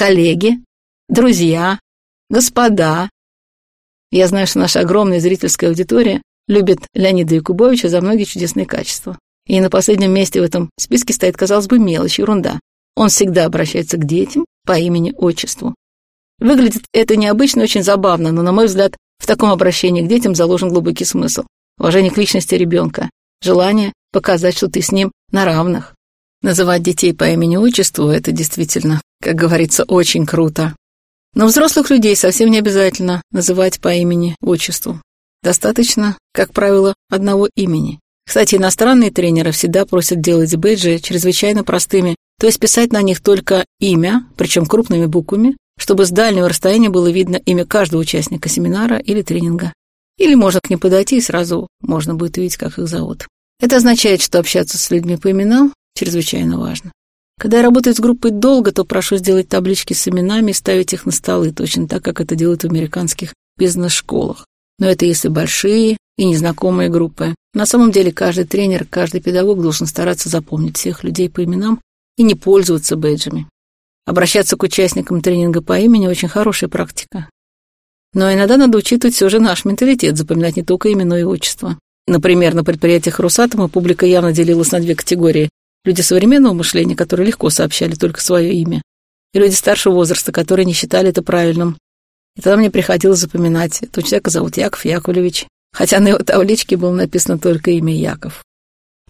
коллеги, друзья, господа. Я знаю, что наша огромная зрительская аудитория любит Леонида Якубовича за многие чудесные качества. И на последнем месте в этом списке стоит, казалось бы, мелочь, ерунда. Он всегда обращается к детям по имени-отчеству. Выглядит это необычно, очень забавно, но, на мой взгляд, в таком обращении к детям заложен глубокий смысл. Уважение к личности ребенка, желание показать, что ты с ним на равных. Называть детей по имени-отчеству – это действительно, как говорится, очень круто. Но взрослых людей совсем не обязательно называть по имени-отчеству. Достаточно, как правило, одного имени. Кстати, иностранные тренеры всегда просят делать бейджи чрезвычайно простыми, то есть писать на них только имя, причем крупными буквами, чтобы с дальнего расстояния было видно имя каждого участника семинара или тренинга. Или можно к ним подойти и сразу можно будет увидеть, как их зовут. Это означает, что общаться с людьми по именам чрезвычайно важно. Когда я работаю с группой долго, то прошу сделать таблички с именами и ставить их на столы, точно так, как это делают в американских бизнес-школах. Но это если большие и незнакомые группы. На самом деле каждый тренер, каждый педагог должен стараться запомнить всех людей по именам и не пользоваться бейджами. Обращаться к участникам тренинга по имени очень хорошая практика. Но иногда надо учитывать все же наш менталитет, запоминать не только имя, но и отчество. Например, на предприятиях Росатома публика явно делилась на две категории. Люди современного мышления, которые легко сообщали только свое имя, и люди старшего возраста, которые не считали это правильным. И тогда мне приходилось запоминать, этого человека зовут Яков Яковлевич, хотя на его табличке было написано только имя Яков.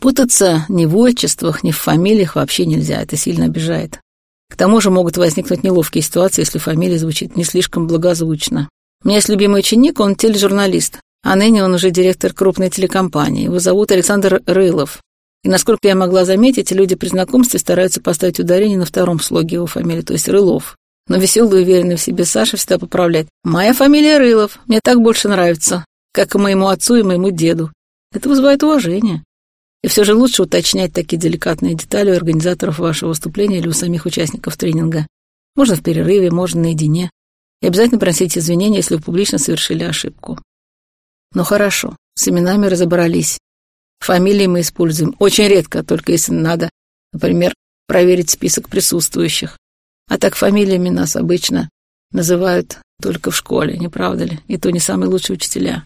Путаться ни в отчествах, ни в фамилиях вообще нельзя, это сильно обижает. К тому же могут возникнуть неловкие ситуации, если фамилия звучит не слишком благозвучно. У меня есть любимый ученик, он тележурналист, а ныне он уже директор крупной телекомпании. Его зовут Александр Рылов. И насколько я могла заметить, люди при знакомстве стараются поставить ударение на втором слоге его фамилии, то есть Рылов. Но веселый и уверенный в себе Саша всегда поправляет. «Моя фамилия Рылов, мне так больше нравится, как и моему отцу и моему деду». Это вызывает уважение. И все же лучше уточнять такие деликатные детали у организаторов вашего выступления или у самих участников тренинга. Можно в перерыве, можно наедине. И обязательно просить извинения, если вы публично совершили ошибку. Ну хорошо, с именами разобрались. Фамилии мы используем очень редко, только если надо, например, проверить список присутствующих. А так фамилиями нас обычно называют только в школе, не правда ли? И то не самые лучшие учителя.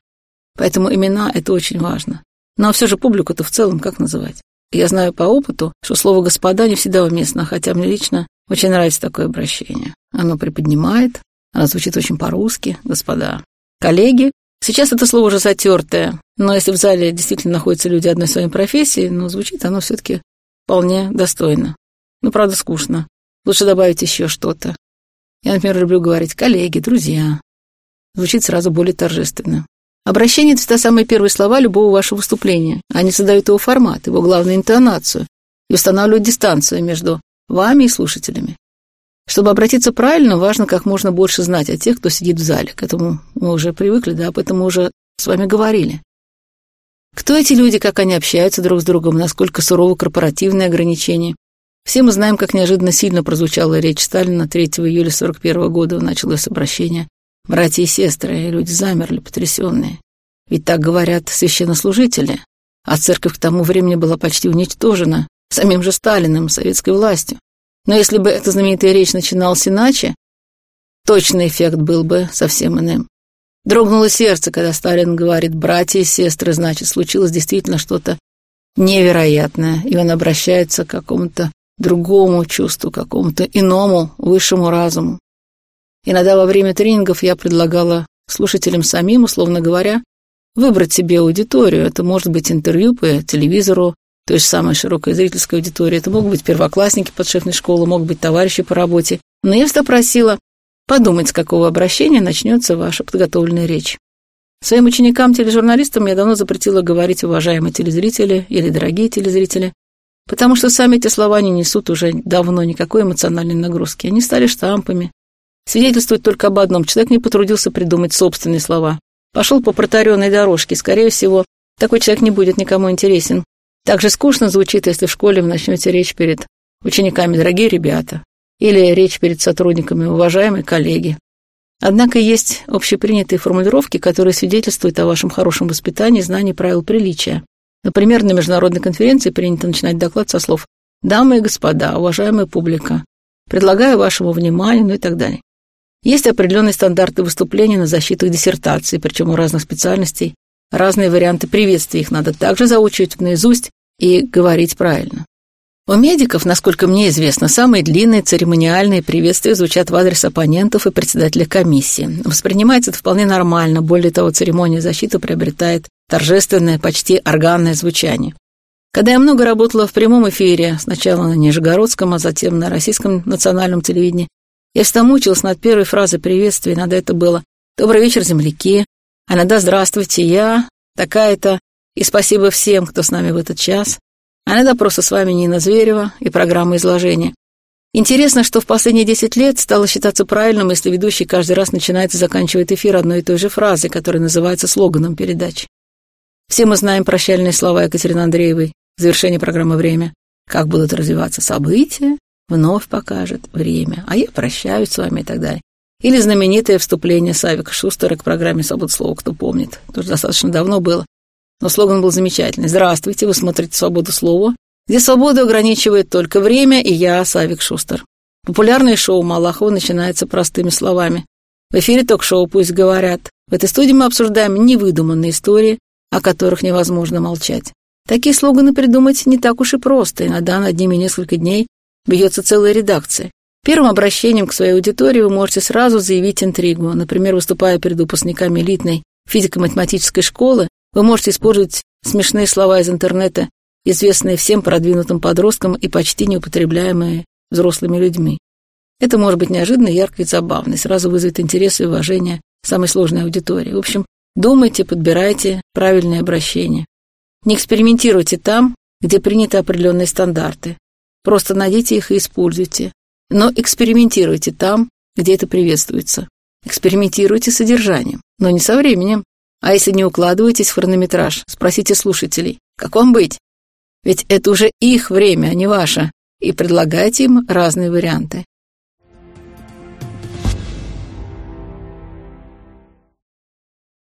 Поэтому имена — это очень важно. Но все же публику-то в целом как называть? Я знаю по опыту, что слово «господа» не всегда уместно, хотя мне лично очень нравится такое обращение. Оно приподнимает, оно звучит очень по-русски, господа. Коллеги, сейчас это слово уже затертое, но если в зале действительно находятся люди одной своей профессии, ну, звучит оно все-таки вполне достойно. Ну, правда, скучно. Лучше добавить еще что-то. Я, например, люблю говорить «коллеги», «друзья». Звучит сразу более торжественно. Обращение — это самые первые слова любого вашего выступления. Они создают его формат, его главную интонацию и устанавливают дистанцию между вами и слушателями. Чтобы обратиться правильно, важно как можно больше знать о тех, кто сидит в зале. К этому мы уже привыкли, да, об этом мы уже с вами говорили. Кто эти люди, как они общаются друг с другом, насколько суровы корпоративные ограничения. Все мы знаем, как неожиданно сильно прозвучала речь Сталина 3 июля 41 года, началось обращение Братья и сестры, люди замерли, потрясенные. Ведь так говорят священнослужители, а церковь к тому времени была почти уничтожена самим же Сталиным, советской властью. Но если бы эта знаменитая речь начиналась иначе, точный эффект был бы совсем иным. Дрогнуло сердце, когда Сталин говорит «братья и сестры», значит, случилось действительно что-то невероятное, и он обращается к какому-то другому чувству, какому-то иному, высшему разуму. Иногда во время тренингов я предлагала слушателям самим, условно говоря, выбрать себе аудиторию. Это может быть интервью по телевизору, то есть самая широкая зрительская аудитория. Это могут быть первоклассники подшефной школы, могут быть товарищи по работе. Но я всегда просила подумать, с какого обращения начнется ваша подготовленная речь. Своим ученикам-тележурналистам я давно запретила говорить «уважаемые телезрители» или «дорогие телезрители», потому что сами эти слова не несут уже давно никакой эмоциональной нагрузки. Они стали штампами, Свидетельствует только об одном. Человек не потрудился придумать собственные слова. Пошел по протаренной дорожке. Скорее всего, такой человек не будет никому интересен. Так же скучно звучит, если в школе вы начнете речь перед учениками «дорогие ребята» или речь перед сотрудниками «уважаемые коллеги». Однако есть общепринятые формулировки, которые свидетельствуют о вашем хорошем воспитании и знании правил приличия. Например, на международной конференции принято начинать доклад со слов «Дамы и господа, уважаемая публика, предлагаю вашему вниманию, ну и так далее. Есть определенные стандарты выступления на защиту диссертации, причем у разных специальностей разные варианты приветствия, их надо также заучивать наизусть и говорить правильно. У медиков, насколько мне известно, самые длинные церемониальные приветствия звучат в адрес оппонентов и председателя комиссии. Воспринимается это вполне нормально, более того, церемония защиты приобретает торжественное, почти органное звучание. Когда я много работала в прямом эфире, сначала на Нижегородском, а затем на российском национальном телевидении, я всегда мучилась над первой фразой приветствия, иногда это было «Добрый вечер, земляки», а иногда «Здравствуйте, я такая-то», и спасибо всем, кто с нами в этот час. А иногда просто с вами Нина Зверева и программа изложения. Интересно, что в последние 10 лет стало считаться правильным, если ведущий каждый раз начинает и заканчивает эфир одной и той же фразой, которая называется слоганом передачи. Все мы знаем прощальные слова Екатерины Андреевой в завершении программы «Время». Как будут развиваться события, вновь покажет время, а я прощаюсь с вами и так далее. Или знаменитое вступление Савика Шустера к программе «Свобода слова», кто помнит. Тоже достаточно давно было. Но слоган был замечательный. «Здравствуйте, вы смотрите «Свободу слова», где свободу ограничивает только время, и я, Савик Шустер». Популярное шоу Малахова начинается простыми словами. В эфире ток-шоу «Пусть говорят». В этой студии мы обсуждаем невыдуманные истории, о которых невозможно молчать. Такие слоганы придумать не так уж и просто, иногда над ними несколько дней бьется целая редакция. Первым обращением к своей аудитории вы можете сразу заявить интригу. Например, выступая перед выпускниками элитной физико-математической школы, вы можете использовать смешные слова из интернета, известные всем продвинутым подросткам и почти неупотребляемые взрослыми людьми. Это может быть неожиданно, ярко и забавно, и сразу вызовет интерес и уважение самой сложной аудитории. В общем, думайте, подбирайте правильные обращения. Не экспериментируйте там, где приняты определенные стандарты. Просто найдите их и используйте. Но экспериментируйте там, где это приветствуется. Экспериментируйте с содержанием, но не со временем. А если не укладываетесь в хронометраж, спросите слушателей, как вам быть? Ведь это уже их время, а не ваше, и предлагайте им разные варианты.